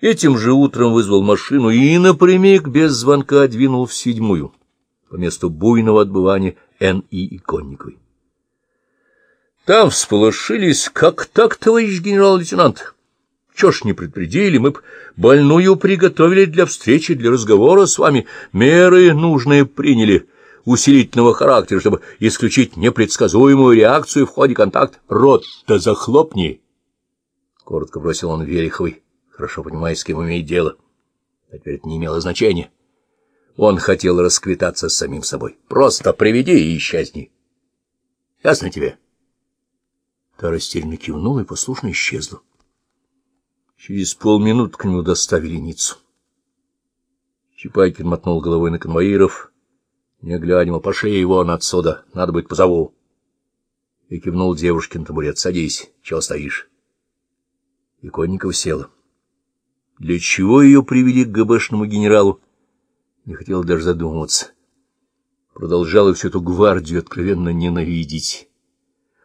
Этим же утром вызвал машину и напрямик без звонка двинул в седьмую, по месту буйного отбывания Н.И. Иконниковой. Там всполошились, как так, товарищ генерал-лейтенант? Чего ж не предупредили, мы б больную приготовили для встречи, для разговора с вами, меры нужные приняли, усилительного характера, чтобы исключить непредсказуемую реакцию в ходе контакта. Рот-то захлопни! — коротко бросил он Вереховой хорошо понимая, с кем имеет дело. А теперь это не имело значения. Он хотел расквитаться с самим собой. Просто приведи и исчезни. Ясно тебе? Та растерянно кивнула и послушно исчезла. Через полминуты к нему доставили Ниццу. Чапайкин мотнул головой на конвоиров, не глядя, мол, пошли его отсюда, надо быть позову. И кивнул девушке на табурет. — Садись, чего стоишь? Иконников села. Для чего ее привели к ГБшному генералу? Не хотел даже задумываться. Продолжала всю эту гвардию откровенно ненавидеть.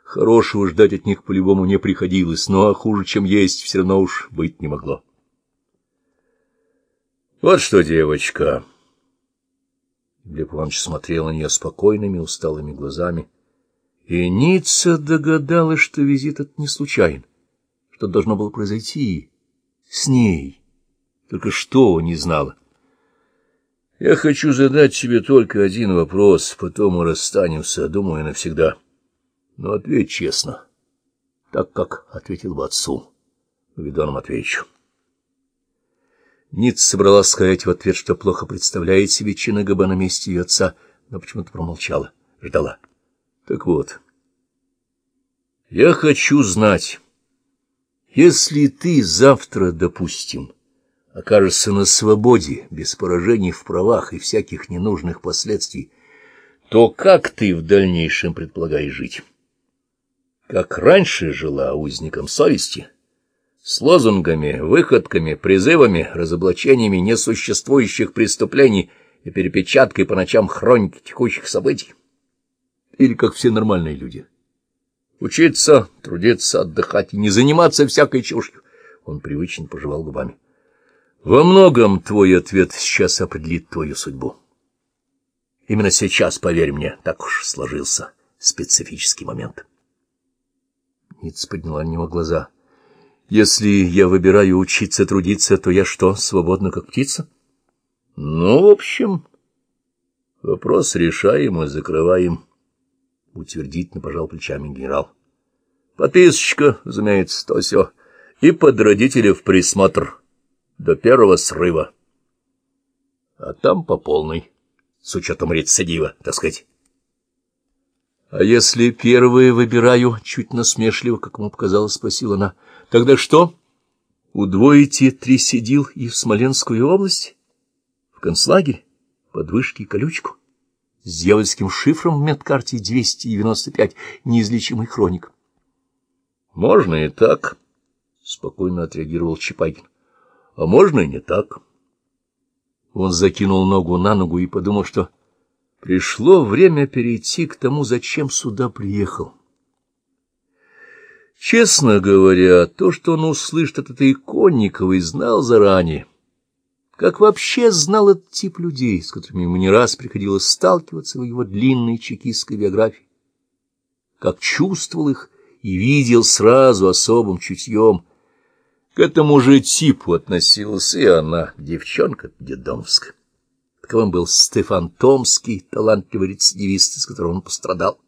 Хорошего ждать от них по-любому не приходилось, но хуже, чем есть, все равно уж быть не могло. Вот что, девочка. Глеб Иванович смотрел на нее спокойными, усталыми глазами. И Ницца догадалась, что визит этот не случайен, что должно было произойти с ней. Только что не знала. Я хочу задать тебе только один вопрос, потом мы расстанемся, думаю, навсегда. Но ответь честно, так как ответил бы отцу, Гвидону Матвеевичу. Ниц собралась сказать в ответ, что плохо представляет себе чина ГБ на месте ее отца, но почему-то промолчала, ждала. Так вот, я хочу знать, если ты завтра, допустим, окажешься на свободе, без поражений в правах и всяких ненужных последствий, то как ты в дальнейшем предполагаешь жить? Как раньше жила узником совести, с лозунгами, выходками, призывами, разоблачениями несуществующих преступлений и перепечаткой по ночам хроники текущих событий? Или как все нормальные люди? Учиться, трудиться, отдыхать и не заниматься всякой чушью. Он привычно пожевал губами. Во многом твой ответ сейчас определит твою судьбу. Именно сейчас, поверь мне, так уж сложился специфический момент. Ниц подняла на него глаза. Если я выбираю учиться трудиться, то я что, свободна как птица? Ну, в общем, вопрос решаем и закрываем. Утвердительно пожал плечами генерал. Подписочка, разумеется, то все. И под родителей в присмотр до первого срыва. А там по полной, с учетом рецидива, так сказать. — А если первые выбираю, — чуть насмешливо, как ему показалось, спросила она, — тогда что? Удвоите три сидил и в Смоленскую область? В концлагерь? Под вышки колючку? С дьявольским шифром в медкарте 295, неизлечимый хроник. — Можно и так, — спокойно отреагировал Чапайкин а можно и не так. Он закинул ногу на ногу и подумал, что пришло время перейти к тому, зачем сюда приехал. Честно говоря, то, что он услышит от этой Иконниковой, знал заранее. Как вообще знал этот тип людей, с которыми ему не раз приходилось сталкиваться в его длинной чекистской биографии. Как чувствовал их и видел сразу особым чутьем — к этому же типу относилась и она, девчонка детдомовская. Таковым был Стефан Томский, талантливый рецидивист, из которого он пострадал.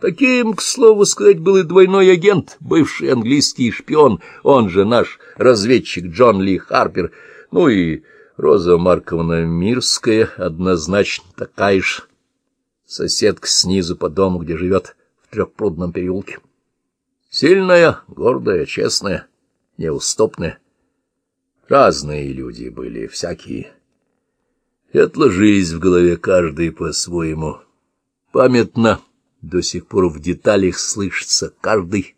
Таким, к слову сказать, был и двойной агент, бывший английский шпион, он же наш разведчик Джон Ли Харпер, ну и Роза Марковна Мирская, однозначно такая же соседка снизу по дому, где живет в Трехпрудном переулке. Сильная, гордая, честная, неуступны. Разные люди были, всякие. И отложились в голове каждый по-своему. Памятно до сих пор в деталях слышится каждый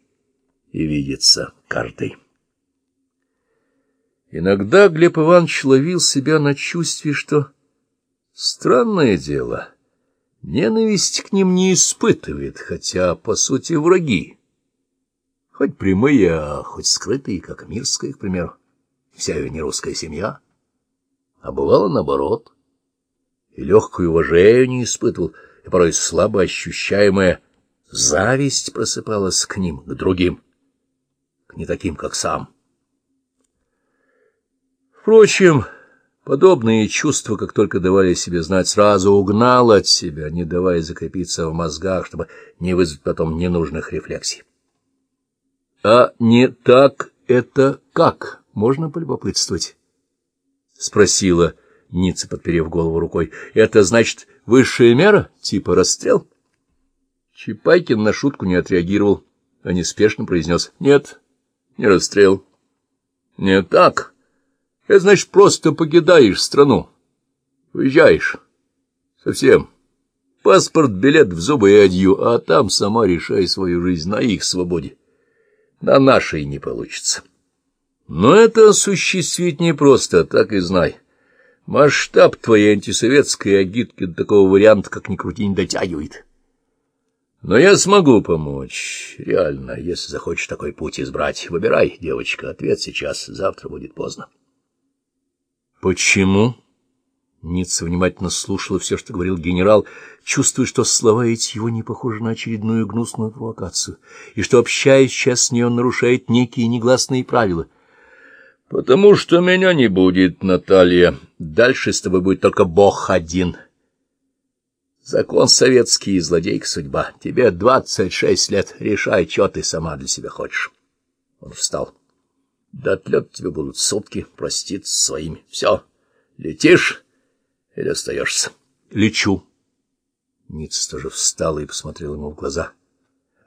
и видится каждый. Иногда Глеб Иванович ловил себя на чувстве, что странное дело, ненависть к ним не испытывает, хотя, по сути, враги хоть прямые, а хоть скрытые, как Мирская, к примеру. вся ее нерусская семья. А бывало наоборот. И легкое уважение испытывал, и порой слабо ощущаемая зависть просыпалась к ним, к другим, к не таким, как сам. Впрочем, подобные чувства, как только давали себе знать, сразу угнал от себя, не давая закрепиться в мозгах, чтобы не вызвать потом ненужных рефлексий. А не так это как? Можно полюбопытствовать? — спросила Ницца, подперев голову рукой. — Это значит высшая мера, типа расстрел? Чапайкин на шутку не отреагировал, а неспешно произнес. — Нет, не расстрел. — Не так. Это значит, просто покидаешь страну. Уезжаешь. Совсем. Паспорт, билет в зубы и адью, а там сама решай свою жизнь на их свободе. На нашей не получится. Но это осуществить непросто, так и знай. Масштаб твоей антисоветской агитки до такого варианта, как ни крути, не дотягивает. Но я смогу помочь, реально, если захочешь такой путь избрать. Выбирай, девочка, ответ сейчас, завтра будет поздно. Почему? Ницца внимательно слушала все, что говорил генерал, чувствуя, что слова эти его не похожи на очередную гнусную провокацию, и что, общаясь сейчас с ней, он нарушает некие негласные правила —— Потому что меня не будет, Наталья. Дальше с тобой будет только Бог один. Закон советский злодейка судьба. Тебе двадцать шесть лет. Решай, что ты сама для себя хочешь. Он встал. До отлета тебе будут сутки проститься своими. Все. Летишь или остаешься? Лечу. Ниц тоже встала и посмотрела ему в глаза.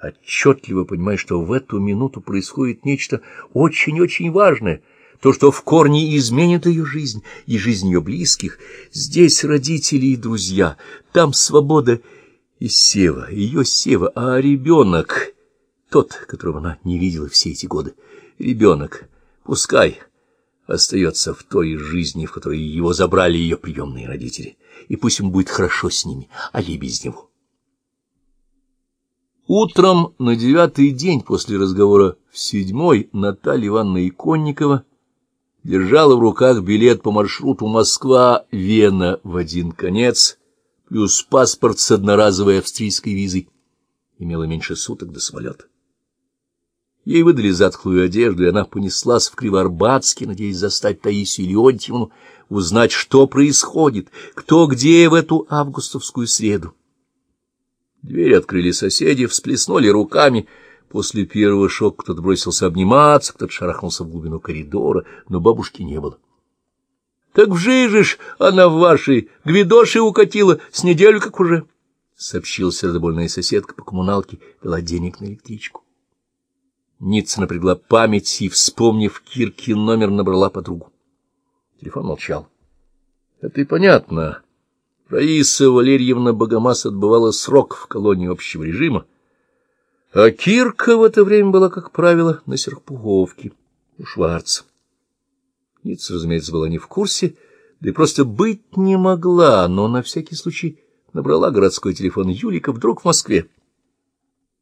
Отчетливо понимая, что в эту минуту происходит нечто очень-очень важное — то, что в корне изменит ее жизнь и жизнь ее близких. Здесь родители и друзья, там свобода и Сева, ее Сева, а ребенок, тот, которого она не видела все эти годы, ребенок, пускай остается в той жизни, в которой его забрали ее приемные родители, и пусть ему будет хорошо с ними, а ей без него. Утром на девятый день после разговора в седьмой Наталья Ивановна Иконникова держала в руках билет по маршруту Москва-Вена в один конец, плюс паспорт с одноразовой австрийской визой. Имела меньше суток до самолета. Ей выдали затхлую одежду, и она понеслась в Кривоарбатске, надеясь застать Таисию Леонтьевну, узнать, что происходит, кто где в эту августовскую среду. Дверь открыли соседи, всплеснули руками — После первого шока кто-то бросился обниматься, кто-то шарахнулся в глубину коридора, но бабушки не было. — Так в жижешь она в вашей, Гвидоши укатила, с неделю как уже, — сообщила сердобольная соседка по коммуналке, дала денег на электричку. Ницца напрягла память и, вспомнив Киркин номер, набрала подругу. Телефон молчал. — Это и понятно. Раиса Валерьевна Богомаз отбывала срок в колонии общего режима, а Кирка в это время была, как правило, на Серпуговке, у Шварца. Ницца, разумеется, была не в курсе, да и просто быть не могла, но на всякий случай набрала городской телефон Юлика вдруг в Москве.